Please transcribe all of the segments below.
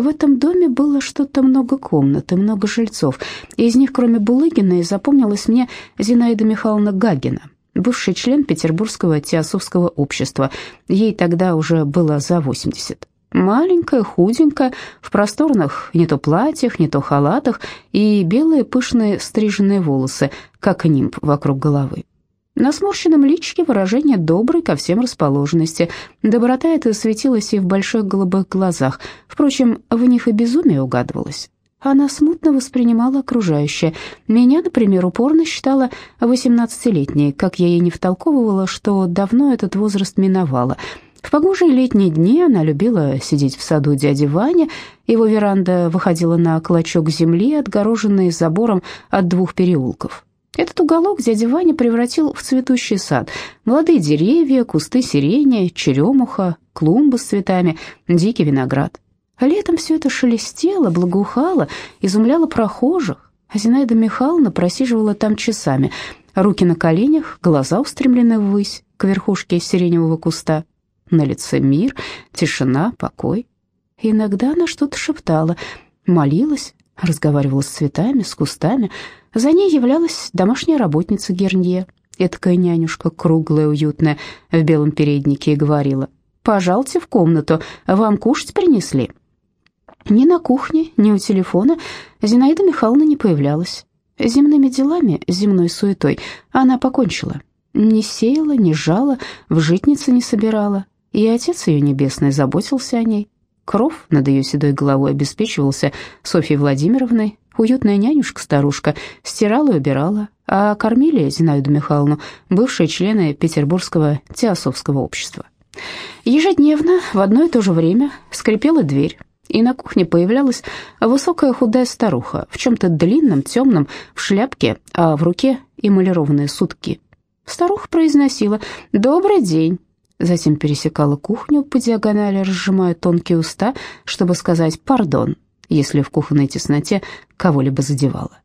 В этом доме было что-то много комнат и много жильцов, и из них, кроме Булыгиной, запомнилась мне Зинаида Михайловна Гагина, бывший член Петербургского теософского общества. Ей тогда уже было за 80. Маленькая, худенькая, в просторных не то платьях, не то халатах и белые пышные стриженные волосы, как нимб вокруг головы. На сморщенном личике выражение доброй ко всем расположенности. Доброта эта светилась и в больших голубых глазах. Впрочем, в них и безумие угадывалось. Она смутно воспринимала окружающее. Меня, например, упорно считала восемнадцатилетней, как я ей не втолковывала, что давно этот возраст миновала. В погожие летние дни она любила сидеть в саду дяди Вани. Его веранда выходила на клочок земли, отгороженный забором от двух переулков. Этот уголок дядя Ваня превратил в цветущий сад. Молодые деревья, кусты сирени, черемуха, клумбы с цветами, дикий виноград. А летом все это шелестело, благоухало, изумляло прохожих. А Зинаида Михайловна просиживала там часами. Руки на коленях, глаза устремлены ввысь, к верхушке сиреневого куста. На лице мир, тишина, покой. иногда она что-то шептала, молилась, разговаривала с цветами, с кустами, за ней являлась домашняя работница Гернье, эткая нянюшка, круглая, уютная, в белом переднике, и говорила, «Пожалуйте в комнату, вам кушать принесли». Ни на кухне, ни у телефона Зинаида Михайловна не появлялась. Земными делами, земной суетой она покончила. Не сеяла, не жала, в житнице не собирала, и отец ее небесный заботился о ней. Кров над ее седой головой обеспечивался Софьей Владимировной, Уютная нянюшка-старушка стирала и убирала, а кормили Зинаиду Михайловну бывшие члены Петербургского теософского общества. Ежедневно в одно и то же время скрипела дверь, и на кухне появлялась высокая худая старуха в чем-то длинном, темном, в шляпке, а в руке эмалированные сутки. Старуха произносила «Добрый день», затем пересекала кухню по диагонали, разжимая тонкие уста, чтобы сказать «пардон», если в кухонной тесноте кого-либо задевало.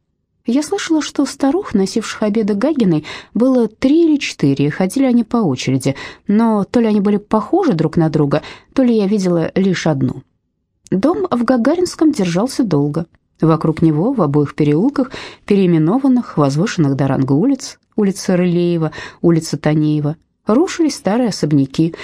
Я слышала, что старух, носивших обеды Гагиной, было три или четыре, ходили они по очереди, но то ли они были похожи друг на друга, то ли я видела лишь одну. Дом в Гагаринском держался долго. Вокруг него, в обоих переулках, переименованных, возвышенных до ранга улиц, улица Рылеева, улица Танеева, рушились старые особняки.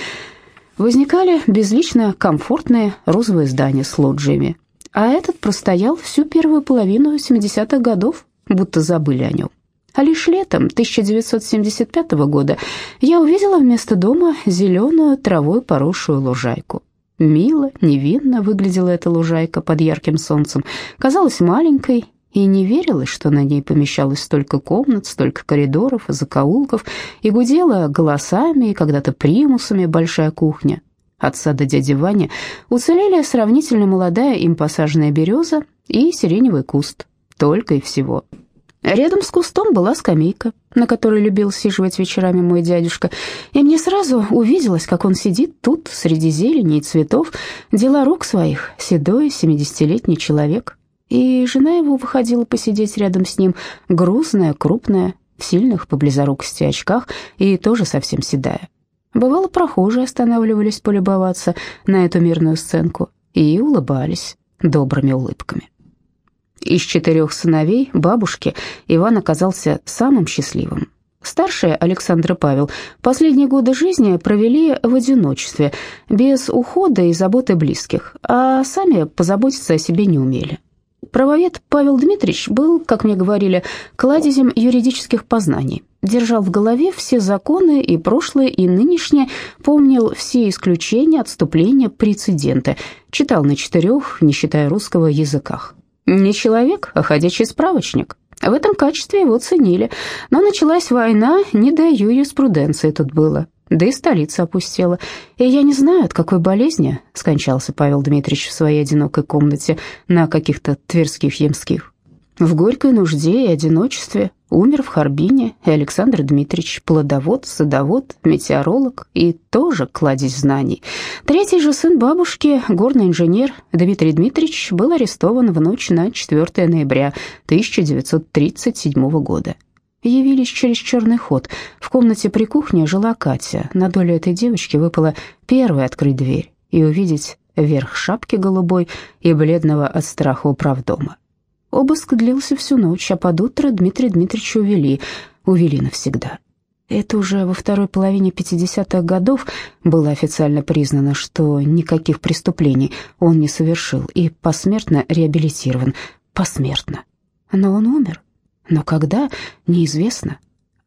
Возникали безлично комфортные розовые здания с лоджиями, а этот простоял всю первую половину 70-х годов, будто забыли о нем. А лишь летом 1975 года я увидела вместо дома зеленую травой поросшую лужайку. Мило, невинно выглядела эта лужайка под ярким солнцем, казалась маленькой, и не верилось, что на ней помещалось столько комнат, столько коридоров и закоулков, и гудела голосами и когда-то примусами большая кухня, от сада дяди Вани уцелели сравнительно молодая им посаженная береза и сиреневый куст. Только и всего. Рядом с кустом была скамейка, на которой любил сиживать вечерами мой дядюшка, и мне сразу увиделось, как он сидит тут, среди зелени и цветов, дела рук своих, седой, семидесятилетний человек. И жена его выходила посидеть рядом с ним, грузная, крупная, в сильных по близорукости очках и тоже совсем седая. Бывало, прохожие останавливались полюбоваться на эту мирную сценку и улыбались добрыми улыбками. Из четырех сыновей бабушки Иван оказался самым счастливым. Старший Александр и Павел последние годы жизни провели в одиночестве, без ухода и заботы близких, а сами позаботиться о себе не умели. Правовед Павел Дмитриевич был, как мне говорили, кладезем юридических познаний. Держал в голове все законы и прошлое, и нынешнее, помнил все исключения, отступления, прецеденты. Читал на четырех, не считая русского, языках. Не человек, а ходячий справочник. В этом качестве его ценили. Но началась война, не до юриспруденции тут было да и столица опустела. И я не знаю, от какой болезни скончался Павел Дмитриевич в своей одинокой комнате на каких-то тверских ямских. В горькой нужде и одиночестве умер в Харбине Александр Дмитриевич, плодовод, садовод, метеоролог и тоже кладезь знаний. Третий же сын бабушки, горный инженер Дмитрий Дмитриевич, был арестован в ночь на 4 ноября 1937 года явились через черный ход. В комнате при кухне жила Катя. На долю этой девочки выпало первой открыть дверь и увидеть верх шапки голубой и бледного от страха управдома. Обыск длился всю ночь, а под утро Дмитрия Дмитриевича увели, увели навсегда. Это уже во второй половине 50-х годов было официально признано, что никаких преступлений он не совершил и посмертно реабилитирован. Посмертно. Но он умер. Но когда, неизвестно.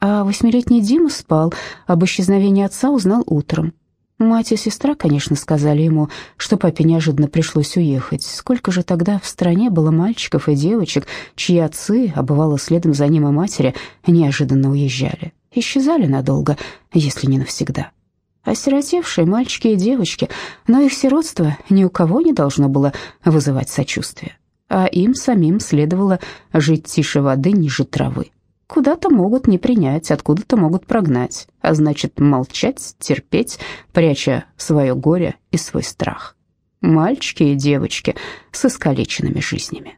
А восьмилетний Дима спал, об исчезновении отца узнал утром. Мать и сестра, конечно, сказали ему, что папе неожиданно пришлось уехать. Сколько же тогда в стране было мальчиков и девочек, чьи отцы, а бывало следом за ним и матери, неожиданно уезжали. Исчезали надолго, если не навсегда. Осиротевшие мальчики и девочки, но их сиротство ни у кого не должно было вызывать сочувствие. А им самим следовало жить тише воды, ниже травы. Куда-то могут не принять, откуда-то могут прогнать, а значит молчать, терпеть, пряча свое горе и свой страх. Мальчики и девочки с искалеченными жизнями.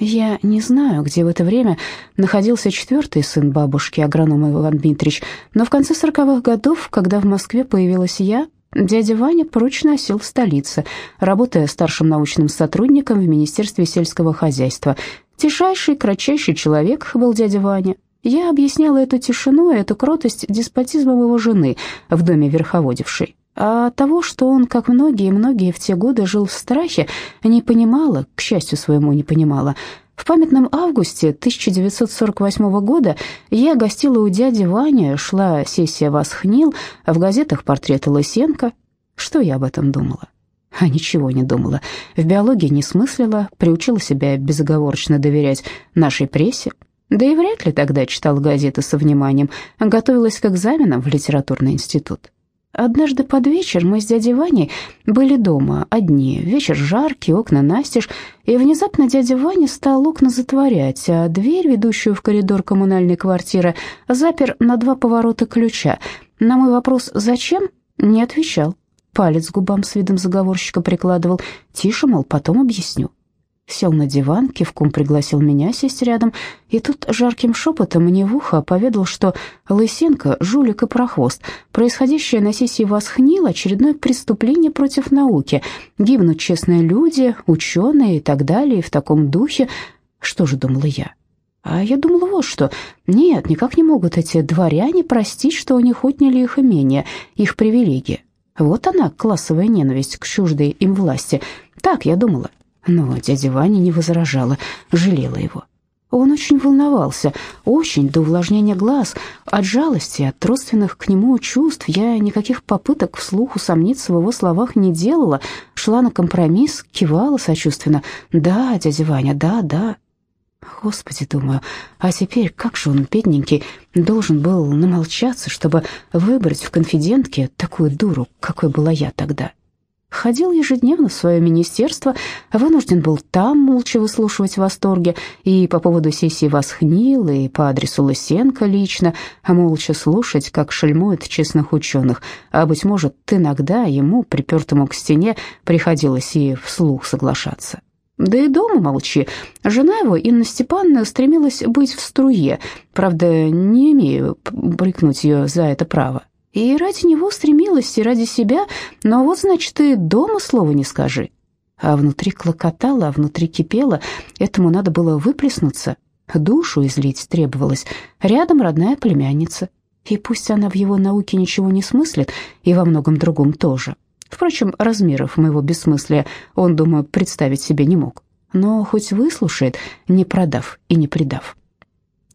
Я не знаю, где в это время находился четвертый сын бабушки, агроном Иван Дмитриевич, но в конце сороковых годов, когда в Москве появилась я, дядя Ваня прочно осел в столице, работая старшим научным сотрудником в Министерстве сельского хозяйства, Тишайший, кратчайший человек был дядя Ваня. Я объясняла эту тишину и эту кротость деспотизмом его жены в доме верховодившей. А того, что он, как многие-многие в те годы, жил в страхе, не понимала, к счастью своему не понимала. В памятном августе 1948 года я гостила у дяди Вани, шла сессия «Восхнил», а в газетах портреты Лысенко. Что я об этом думала? а ничего не думала. В биологии не смыслила, приучила себя безоговорочно доверять нашей прессе. Да и вряд ли тогда читала газеты со вниманием, готовилась к экзаменам в литературный институт. Однажды под вечер мы с дядей Ваней были дома одни. Вечер жаркий, окна настежь, и внезапно дядя Ваня стал окна затворять, а дверь, ведущую в коридор коммунальной квартиры, запер на два поворота ключа. На мой вопрос «Зачем?» не отвечал палец губам с видом заговорщика прикладывал. Тише, мол, потом объясню. Сел на диван, кивком пригласил меня сесть рядом, и тут жарким шепотом мне в ухо поведал, что Лысенко — жулик и прохвост. Происходящее на сессии восхнило очередное преступление против науки. Гибнут честные люди, ученые и так далее, и в таком духе. Что же думала я? А я думала вот что. Нет, никак не могут эти дворяне простить, что у них отняли их имение, их привилегии. Вот она, классовая ненависть к чуждой им власти. Так я думала. Но дядя Ваня не возражала, жалела его. Он очень волновался, очень, до увлажнения глаз. От жалости, от родственных к нему чувств я никаких попыток вслух усомниться в его словах не делала. Шла на компромисс, кивала сочувственно. «Да, дядя Ваня, да, да». Господи, думаю, а теперь как же он, бедненький, должен был намолчаться, чтобы выбрать в конфидентке такую дуру, какой была я тогда? Ходил ежедневно в свое министерство, вынужден был там молча выслушивать в восторге, и по поводу сессии восхнил, и по адресу Лысенко лично, молча слушать, как шельмуют честных ученых, а, быть может, иногда ему, припертому к стене, приходилось и вслух соглашаться. Да и дома молчи. Жена его, Инна Степановна, стремилась быть в струе. Правда, не имею брыкнуть ее за это право. И ради него стремилась, и ради себя. Но вот, значит, и дома слова не скажи. А внутри клокотало, а внутри кипело. Этому надо было выплеснуться. Душу излить требовалось. Рядом родная племянница. И пусть она в его науке ничего не смыслит, и во многом другом тоже. Впрочем, размеров моего бессмыслия он, думаю, представить себе не мог. Но хоть выслушает, не продав и не предав.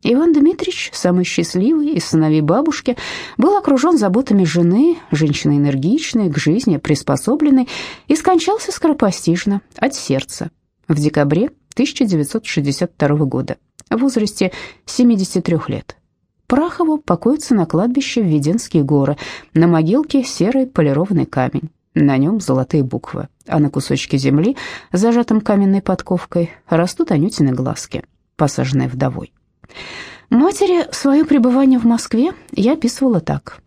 Иван Дмитриевич, самый счастливый из сыновей бабушки, был окружен заботами жены, женщины энергичной, к жизни приспособленной, и скончался скоропостижно, от сердца, в декабре 1962 года, в возрасте 73 лет. Прах его покоится на кладбище в Веденские горы, на могилке серый полированный камень. На нем золотые буквы, а на кусочке земли, зажатом каменной подковкой, растут Анютины глазки, посаженные вдовой. Матери свое пребывание в Москве я описывала так.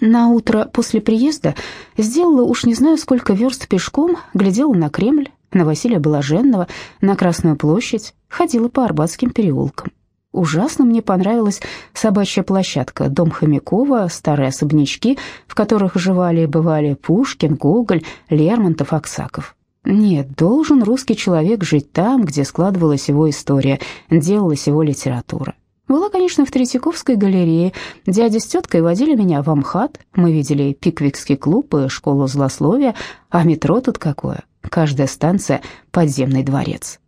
На утро после приезда сделала уж не знаю сколько верст пешком, глядела на Кремль, на Василия Блаженного, на Красную площадь, ходила по Арбатским переулкам. Ужасно мне понравилась собачья площадка, дом Хомякова, старые особнячки, в которых жевали и бывали Пушкин, Гоголь, Лермонтов, Аксаков. Нет, должен русский человек жить там, где складывалась его история, делалась его литература. Была, конечно, в Третьяковской галерее. Дядя с теткой водили меня в Амхат. Мы видели Пиквикский клуб и школу злословия. А метро тут какое. Каждая станция — подземный дворец.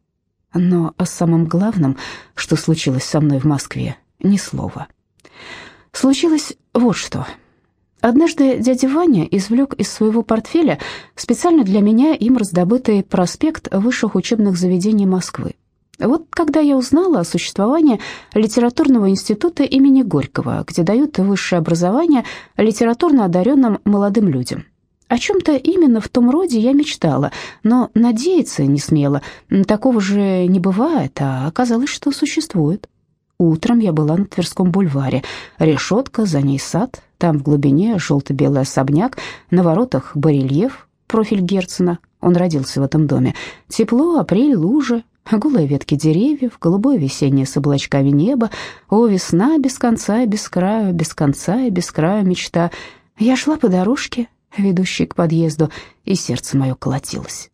Но о самом главном, что случилось со мной в Москве, ни слова. Случилось вот что. Однажды дядя Ваня извлек из своего портфеля специально для меня им раздобытый проспект высших учебных заведений Москвы. Вот когда я узнала о существовании литературного института имени Горького, где дают высшее образование литературно одаренным молодым людям. О чем-то именно в том роде я мечтала, но надеяться не смела. Такого же не бывает, а оказалось, что существует. Утром я была на Тверском бульваре. Решетка, за ней сад, там в глубине желто-белый особняк, на воротах барельеф, профиль Герцена. Он родился в этом доме. Тепло, апрель, лужи, голые ветки деревьев, голубое весеннее с облачками небо. О, весна без конца и без края, без конца и без края мечта. Я шла по дорожке, ведущей к подъезду, и сердце мое колотилось.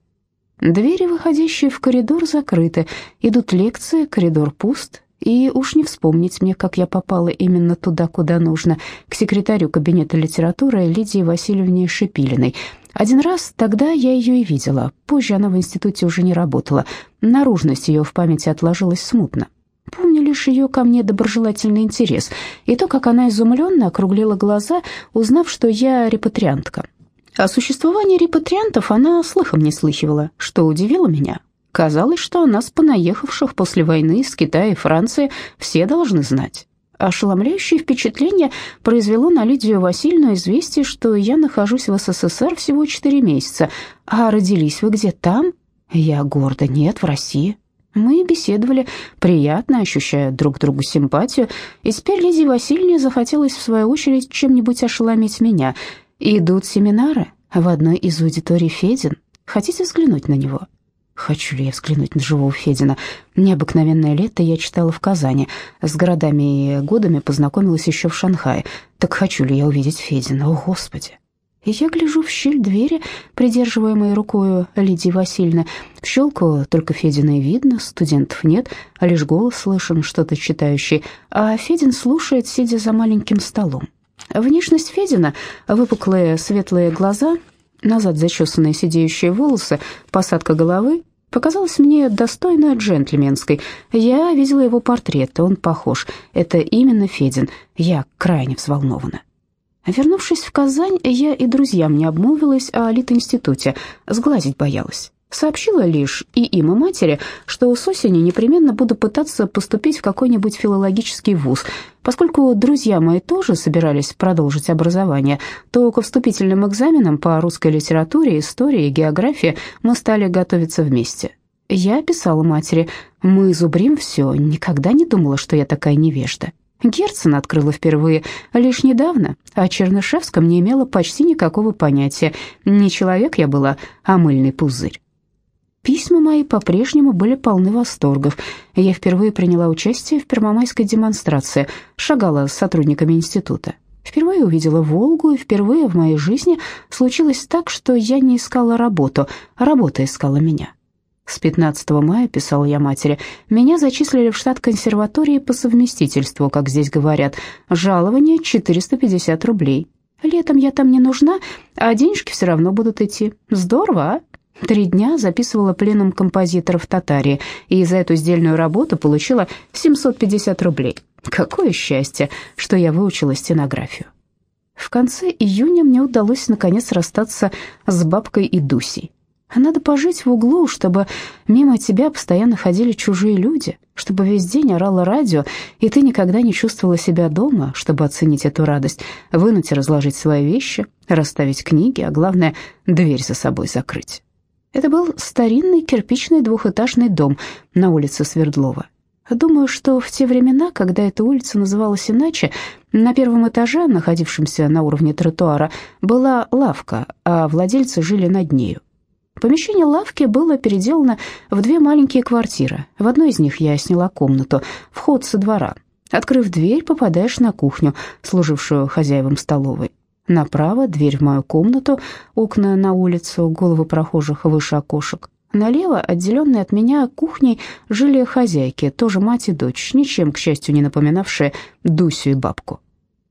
Двери, выходящие в коридор, закрыты. Идут лекции, коридор пуст. И уж не вспомнить мне, как я попала именно туда, куда нужно, к секретарю кабинета литературы Лидии Васильевне Шипилиной. Один раз тогда я ее и видела. Позже она в институте уже не работала. Наружность ее в памяти отложилась смутно. Помню лишь ее ко мне доброжелательный интерес и то, как она изумленно округлила глаза, узнав, что я репатриантка. О существовании репатриантов она слыхом не слыхивала, что удивило меня. Казалось, что о нас, понаехавших после войны из Китая и Франции, все должны знать. Ошеломляющее впечатление произвело на Лидию Васильевну известие, что я нахожусь в СССР всего четыре месяца. А родились вы где там? Я гордо, нет, в России. Мы беседовали, приятно ощущая друг другу симпатию, и теперь Лидии Васильевне захотелось, в свою очередь, чем-нибудь ошеломить меня. Идут семинары в одной из аудиторий Федин. Хотите взглянуть на него? Хочу ли я взглянуть на живого Федина? Необыкновенное лето я читала в Казани. С городами и годами познакомилась еще в Шанхае. Так хочу ли я увидеть Федина? О, Господи! И я гляжу в щель двери, придерживаемой рукой Лидии Васильевны. В щелку только Федина и видно, студентов нет, а лишь голос слышен, что-то читающий. А Федин слушает, сидя за маленьким столом. Внешность Федина, выпуклые светлые глаза, назад зачесанные сидеющие волосы, посадка головы, показалась мне достойной джентльменской. Я видела его портрет, он похож. Это именно Федин. Я крайне взволнована. Вернувшись в Казань, я и друзьям не обмолвилась о Литинституте, сглазить боялась. Сообщила лишь и им, и матери, что с осени непременно буду пытаться поступить в какой-нибудь филологический вуз. Поскольку друзья мои тоже собирались продолжить образование, то к вступительным экзаменам по русской литературе, истории и географии мы стали готовиться вместе. Я писала матери, мы зубрим все, никогда не думала, что я такая невежда. Герцен открыла впервые лишь недавно, а Чернышевском не имела почти никакого понятия. Не человек я была, а мыльный пузырь. Письма мои по-прежнему были полны восторгов. Я впервые приняла участие в первомайской демонстрации, шагала с сотрудниками института. Впервые увидела Волгу, и впервые в моей жизни случилось так, что я не искала работу, работа искала меня. С 15 мая, писал я матери, меня зачислили в штат консерватории по совместительству, как здесь говорят. Жалование 450 рублей. Летом я там не нужна, а денежки все равно будут идти. Здорово, а? Три дня записывала пленум композиторов Татарии, и за эту сдельную работу получила 750 рублей. Какое счастье, что я выучила стенографию. В конце июня мне удалось наконец расстаться с бабкой и Дусей. Надо пожить в углу, чтобы мимо тебя постоянно ходили чужие люди, чтобы весь день орало радио, и ты никогда не чувствовала себя дома, чтобы оценить эту радость, вынуть и разложить свои вещи, расставить книги, а главное, дверь за собой закрыть. Это был старинный кирпичный двухэтажный дом на улице Свердлова. Думаю, что в те времена, когда эта улица называлась иначе, на первом этаже, находившемся на уровне тротуара, была лавка, а владельцы жили над нею. Помещение лавки было переделано в две маленькие квартиры. В одной из них я сняла комнату, вход со двора. Открыв дверь, попадаешь на кухню, служившую хозяевам столовой. Направо дверь в мою комнату, окна на улицу, головы прохожих выше окошек. Налево, отделенные от меня кухней, жили хозяйки, тоже мать и дочь, ничем, к счастью, не напоминавшие Дусю и бабку.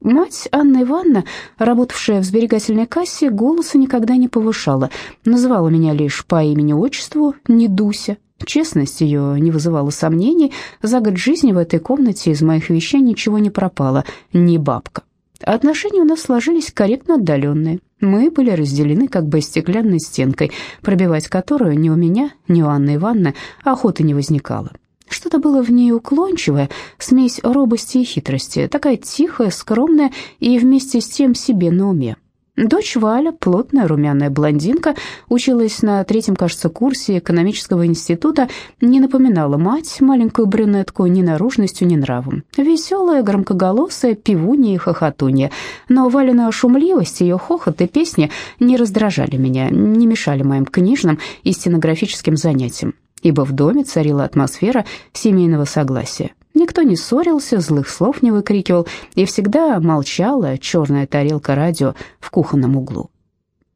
Мать Анна Ивановна, работавшая в сберегательной кассе, голоса никогда не повышала, называла меня лишь по имени-отчеству, не Дуся. Честность ее не вызывала сомнений, за год жизни в этой комнате из моих вещей ничего не пропало, ни бабка. Отношения у нас сложились корректно отдаленные. Мы были разделены как бы стеклянной стенкой, пробивать которую ни у меня, ни у Анны Ивановны охоты не возникало. Что-то было в ней уклончивое, смесь робости и хитрости, такая тихая, скромная и вместе с тем себе на уме. Дочь Валя, плотная румяная блондинка, училась на третьем, кажется, курсе экономического института, не напоминала мать, маленькую брюнетку, ни наружностью, ни нравом. Веселая, громкоголосая, пивунья и хохотунья. Но Валина шумливость, ее хохот и песни не раздражали меня, не мешали моим книжным и стенографическим занятиям, ибо в доме царила атмосфера семейного согласия. Никто не ссорился, злых слов не выкрикивал, и всегда молчала черная тарелка радио в кухонном углу.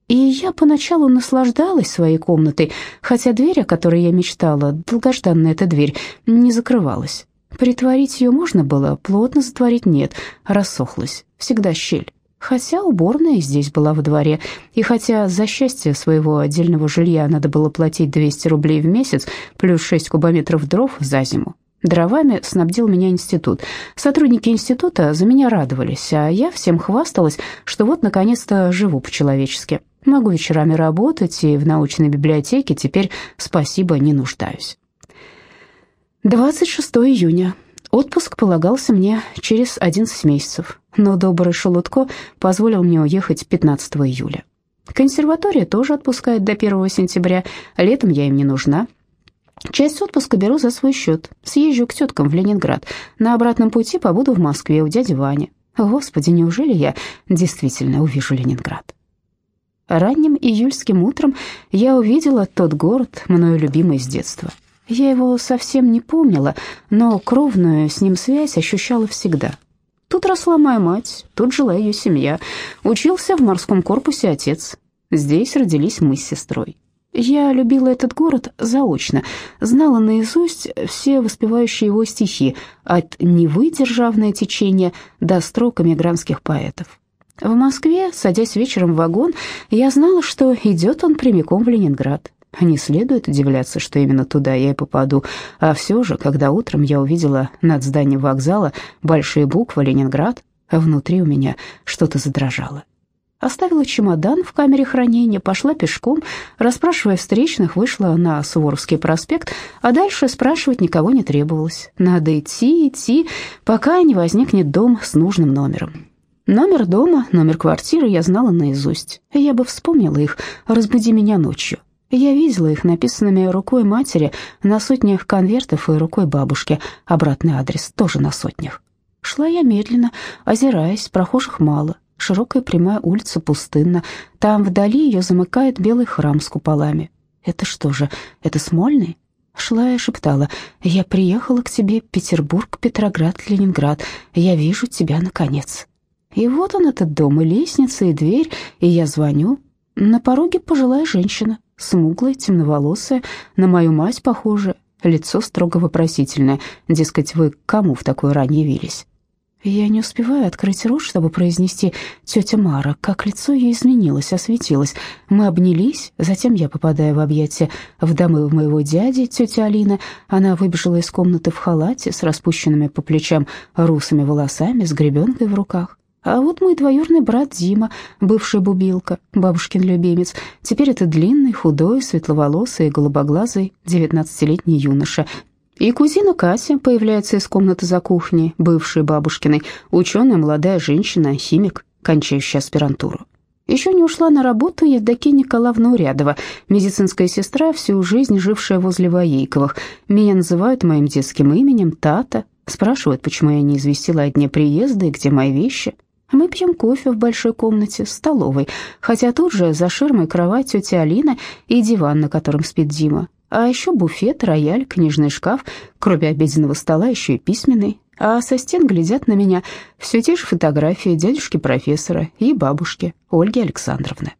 И я поначалу наслаждалась своей комнатой, хотя дверь, о которой я мечтала, долгожданная эта дверь, не закрывалась. Притворить ее можно было, плотно затворить нет, рассохлась, всегда щель. Хотя уборная здесь была во дворе, и хотя за счастье своего отдельного жилья надо было платить 200 рублей в месяц, плюс 6 кубометров дров за зиму, Дровами снабдил меня институт. Сотрудники института за меня радовались, а я всем хвасталась, что вот наконец-то живу по-человечески. Могу вечерами работать, и в научной библиотеке теперь, спасибо, не нуждаюсь. 26 июня. Отпуск полагался мне через 11 месяцев, но добрый Шелудко позволил мне уехать 15 июля. Консерватория тоже отпускает до 1 сентября, летом я им не нужна, Часть отпуска беру за свой счет. Съезжу к теткам в Ленинград. На обратном пути побуду в Москве у дяди Вани. Господи, неужели я действительно увижу Ленинград? Ранним июльским утром я увидела тот город, мною любимый с детства. Я его совсем не помнила, но кровную с ним связь ощущала всегда. Тут росла моя мать, тут жила ее семья. Учился в морском корпусе отец. Здесь родились мы с сестрой. Я любила этот город заочно, знала наизусть все воспевающие его стихи, от «Невы державное течение» до строк эмигрантских поэтов. В Москве, садясь вечером в вагон, я знала, что идет он прямиком в Ленинград. Не следует удивляться, что именно туда я и попаду, а все же, когда утром я увидела над зданием вокзала большие буквы «Ленинград», внутри у меня что-то задрожало. Оставила чемодан в камере хранения, пошла пешком, расспрашивая встречных, вышла на Суворовский проспект, а дальше спрашивать никого не требовалось. Надо идти, идти, пока не возникнет дом с нужным номером. Номер дома, номер квартиры я знала наизусть. Я бы вспомнила их, разбуди меня ночью. Я видела их написанными рукой матери на сотнях конвертов и рукой бабушки. Обратный адрес тоже на сотнях. Шла я медленно, озираясь, прохожих мало. Широкая прямая улица пустынна. Там вдали ее замыкает белый храм с куполами. Это что же, это Смольный? Шла и шептала, «Я приехала к тебе, Петербург, Петроград, Ленинград. Я вижу тебя, наконец». И вот он, этот дом, и лестница, и дверь, и я звоню. На пороге пожилая женщина, смуглая, темноволосая, на мою мать похожая, лицо строго вопросительное, дескать, вы к кому в такой рань явились? Я не успеваю открыть рот, чтобы произнести «тетя Мара», как лицо ее изменилось, осветилось. Мы обнялись, затем я попадаю в объятия в домы моего дяди, тетя Алина. Она выбежала из комнаты в халате с распущенными по плечам русыми волосами, с гребенкой в руках. А вот мой двоюродный брат Дима, бывший бубилка, бабушкин любимец. Теперь это длинный, худой, светловолосый, голубоглазый, девятнадцатилетний юноша, и кузина Катя появляется из комнаты за кухней, бывшей бабушкиной, ученая молодая женщина, химик, кончающая аспирантуру. Еще не ушла на работу Евдокия Николаевна Урядова, медицинская сестра, всю жизнь жившая возле Воейковых. Меня называют моим детским именем Тата, спрашивают, почему я не известила о дне приезда и где мои вещи. Мы пьем кофе в большой комнате, столовой, хотя тут же за ширмой кровать тетя Алина и диван, на котором спит Дима. А еще буфет, рояль, книжный шкаф, кроме обеденного стола еще и письменный. А со стен глядят на меня все те же фотографии дядюшки профессора и бабушки Ольги Александровны.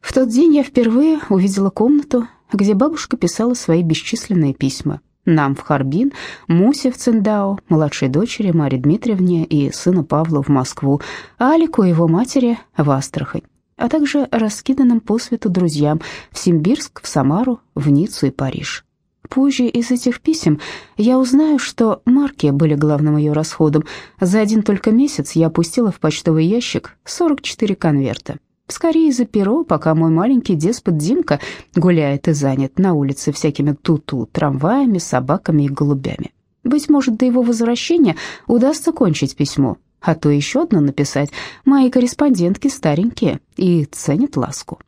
В тот день я впервые увидела комнату, где бабушка писала свои бесчисленные письма. Нам в Харбин, Мусе в Циндао, младшей дочери Маре Дмитриевне и сыну Павлу в Москву, Алику и его матери в Астрахань, а также раскиданным по свету друзьям в Симбирск, в Самару, в Ниццу и Париж. Позже из этих писем я узнаю, что марки были главным ее расходом. За один только месяц я опустила в почтовый ящик 44 конверта. Скорее за перо, пока мой маленький деспот Димка гуляет и занят на улице всякими ту-ту, трамваями, собаками и голубями. Быть может, до его возвращения удастся кончить письмо, а то еще одно написать. Мои корреспондентки старенькие и ценят ласку.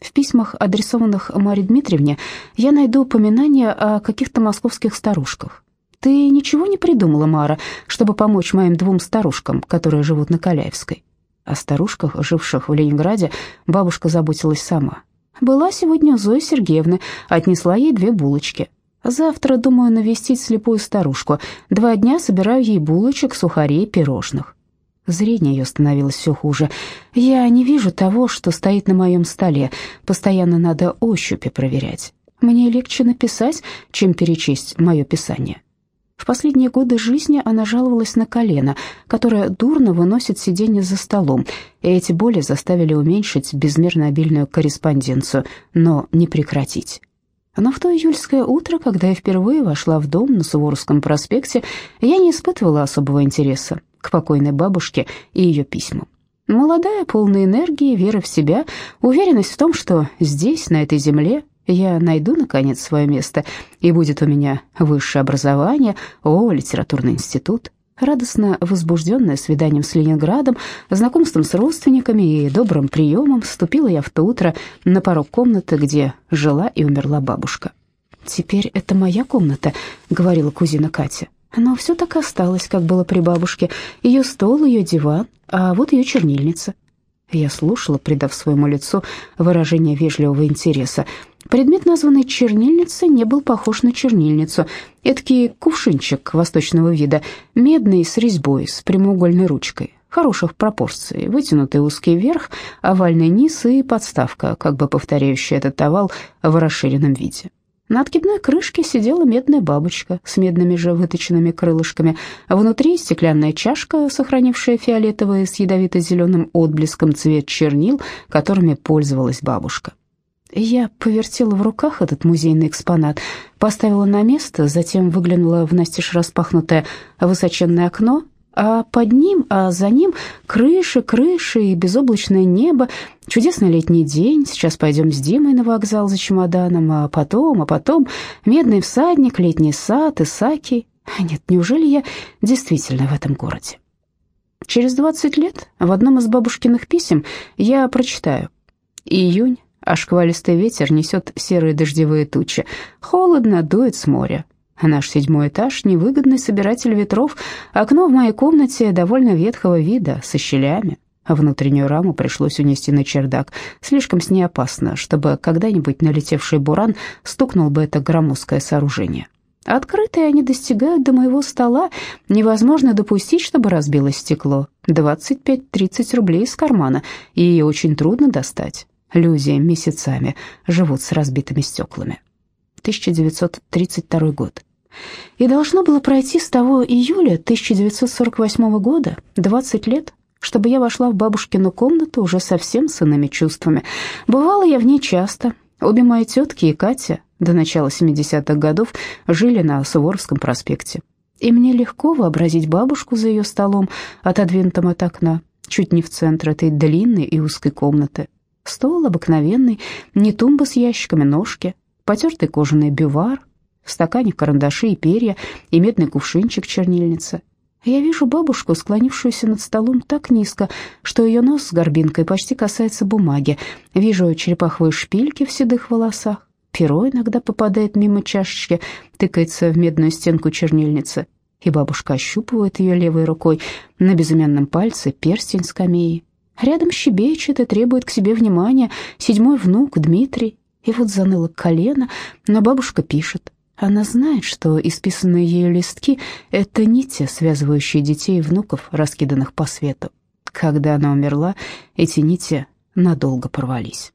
В письмах, адресованных Маре Дмитриевне, я найду упоминания о каких-то московских старушках. Ты ничего не придумала, Мара, чтобы помочь моим двум старушкам, которые живут на Каляевской? О старушках, живших в Ленинграде, бабушка заботилась сама. Была сегодня у Зои Сергеевны, отнесла ей две булочки. Завтра думаю навестить слепую старушку. Два дня собираю ей булочек, сухарей, пирожных. Зрение ее становилось все хуже. Я не вижу того, что стоит на моем столе. Постоянно надо ощупи проверять. Мне легче написать, чем перечесть мое писание. В последние годы жизни она жаловалась на колено, которое дурно выносит сиденье за столом, и эти боли заставили уменьшить безмерно обильную корреспонденцию, но не прекратить. Но в то июльское утро, когда я впервые вошла в дом на Суворовском проспекте, я не испытывала особого интереса к покойной бабушке и ее письмам. Молодая, полная энергии, веры в себя, уверенность в том, что здесь, на этой земле, я найду, наконец, свое место, и будет у меня высшее образование, о, литературный институт, радостно возбужденная свиданием с Ленинградом, знакомством с родственниками и добрым приемом, вступила я в то утро на порог комнаты, где жила и умерла бабушка. «Теперь это моя комната», — говорила кузина Катя. Но все так осталось, как было при бабушке. Ее стол, ее диван, а вот ее чернильница. Я слушала, придав своему лицу выражение вежливого интереса. Предмет, названный чернильницей, не был похож на чернильницу. Эдакий кувшинчик восточного вида, медный, с резьбой, с прямоугольной ручкой, хороших пропорций, вытянутый узкий верх, овальный низ и подставка, как бы повторяющая этот овал в расширенном виде. На откидной крышке сидела медная бабочка с медными же выточенными крылышками, внутри стеклянная чашка, сохранившая фиолетовый с ядовито-зеленым отблеском цвет чернил, которыми пользовалась бабушка. Я повертела в руках этот музейный экспонат, поставила на место, затем выглянула в настежь распахнутое высоченное окно а под ним, а за ним крыши, крыши и безоблачное небо, чудесный летний день, сейчас пойдем с Димой на вокзал за чемоданом, а потом, а потом медный всадник, летний сад, Исаки. Нет, неужели я действительно в этом городе? Через 20 лет в одном из бабушкиных писем я прочитаю. Июнь, а шквалистый ветер несет серые дождевые тучи. Холодно, дует с моря. Наш седьмой этаж — невыгодный собиратель ветров. Окно в моей комнате довольно ветхого вида, со щелями. Внутреннюю раму пришлось унести на чердак. Слишком с ней опасно, чтобы когда-нибудь налетевший буран стукнул бы это громоздкое сооружение. Открытые они достигают до моего стола. Невозможно допустить, чтобы разбилось стекло. 25-30 рублей из кармана, и очень трудно достать. Люди месяцами живут с разбитыми стеклами. 1932 год. И должно было пройти с того июля 1948 года 20 лет, чтобы я вошла в бабушкину комнату уже совсем с иными чувствами. Бывала я в ней часто. Обе мои тетки и Катя до начала 70-х годов жили на Суворовском проспекте. И мне легко вообразить бабушку за ее столом, отодвинутым от окна, чуть не в центр этой длинной и узкой комнаты. Стол обыкновенный, не тумба с ящиками, ножки, потертый кожаный бювар, в стакане карандаши и перья и медный кувшинчик чернильницы. Я вижу бабушку, склонившуюся над столом так низко, что ее нос с горбинкой почти касается бумаги. Вижу черепаховые шпильки в седых волосах. Перо иногда попадает мимо чашечки, тыкается в медную стенку чернильницы. и бабушка ощупывает ее левой рукой, на безымянном пальце перстень скамеи. Рядом щебечет и требует к себе внимания седьмой внук Дмитрий. И вот заныло колено, но бабушка пишет. Она знает, что исписанные ею листки — это нити, связывающие детей и внуков, раскиданных по свету. Когда она умерла, эти нити надолго порвались.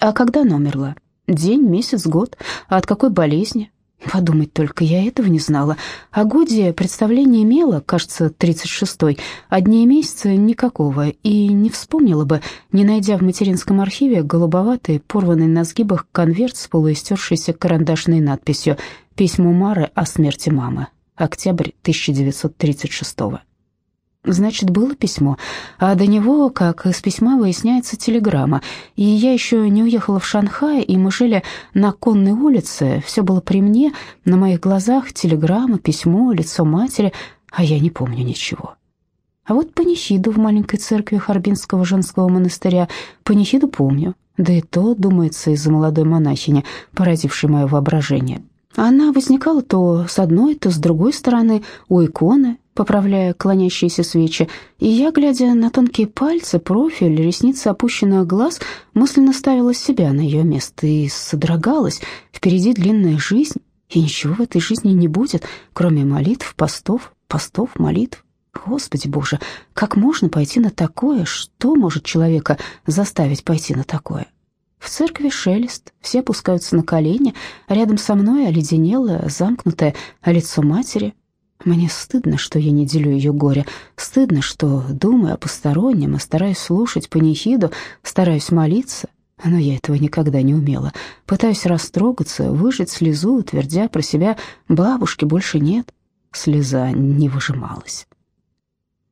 А когда она умерла? День, месяц, год? А от какой болезни? Подумать только, я этого не знала. О годе представление имела, кажется, 36-й, а дней месяца никакого, и не вспомнила бы, не найдя в материнском архиве голубоватый, порванный на сгибах конверт с полуистершейся карандашной надписью «Письмо Мары о смерти мамы. Октябрь 1936 -го. Значит, было письмо, а до него, как из письма, выясняется телеграмма. И я еще не уехала в Шанхай, и мы жили на Конной улице. Все было при мне, на моих глазах телеграмма, письмо, лицо матери, а я не помню ничего. А вот панихиду в маленькой церкви Харбинского женского монастыря, панихиду помню, да и то, думается, из-за молодой монахини, поразившей мое воображение. Она возникала то с одной, то с другой стороны у иконы, поправляя клонящиеся свечи, и я, глядя на тонкие пальцы, профиль, ресницы опущенных глаз, мысленно ставила себя на ее место и содрогалась. Впереди длинная жизнь, и ничего в этой жизни не будет, кроме молитв, постов, постов, молитв. Господи Боже, как можно пойти на такое? Что может человека заставить пойти на такое? В церкви шелест, все опускаются на колени, рядом со мной оледенелое, замкнутое лицо матери — мне стыдно, что я не делю ее горе. Стыдно, что, думаю о постороннем, и стараюсь слушать панихиду, стараюсь молиться, но я этого никогда не умела. Пытаюсь растрогаться, выжать слезу, твердя про себя «бабушки больше нет». Слеза не выжималась.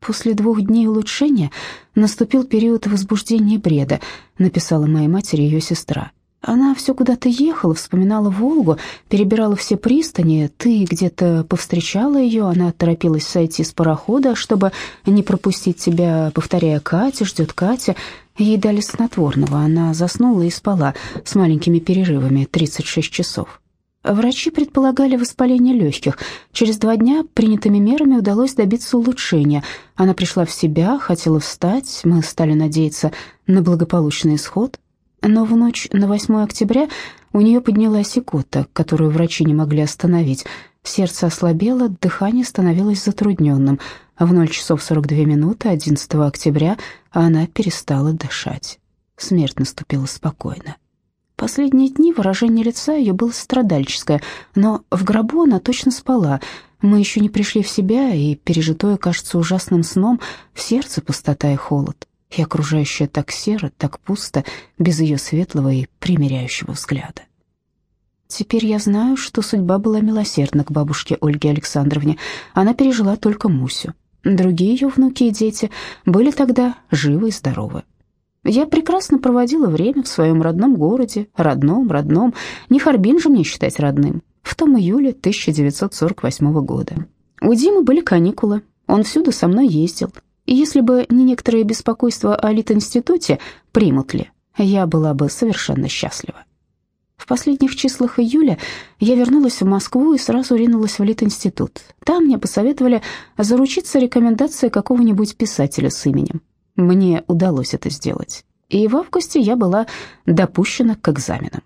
После двух дней улучшения наступил период возбуждения бреда, написала моей матери ее сестра. Она все куда-то ехала, вспоминала Волгу, перебирала все пристани. Ты где-то повстречала ее, она торопилась сойти с парохода, чтобы не пропустить тебя, повторяя «Катя, ждет Катя». Ей дали снотворного, она заснула и спала с маленькими перерывами 36 часов. Врачи предполагали воспаление легких. Через два дня принятыми мерами удалось добиться улучшения. Она пришла в себя, хотела встать, мы стали надеяться на благополучный исход. Но в ночь на 8 октября у нее поднялась икота, которую врачи не могли остановить. Сердце ослабело, дыхание становилось затрудненным. В 0 часов 42 минуты 11 октября она перестала дышать. Смерть наступила спокойно. Последние дни выражение лица ее было страдальческое, но в гробу она точно спала. Мы еще не пришли в себя, и пережитое кажется ужасным сном, в сердце пустота и холод и окружающее так серо, так пусто, без ее светлого и примиряющего взгляда. Теперь я знаю, что судьба была милосердна к бабушке Ольге Александровне. Она пережила только Мусю. Другие ее внуки и дети были тогда живы и здоровы. Я прекрасно проводила время в своем родном городе, родном, родном, не Харбин же мне считать родным, в том июле 1948 года. У Димы были каникулы, он всюду со мной ездил, если бы не некоторые беспокойства о Лит-институте, примут ли, я была бы совершенно счастлива. В последних числах июля я вернулась в Москву и сразу ринулась в Лит-институт. Там мне посоветовали заручиться рекомендацией какого-нибудь писателя с именем. Мне удалось это сделать. И в августе я была допущена к экзаменам.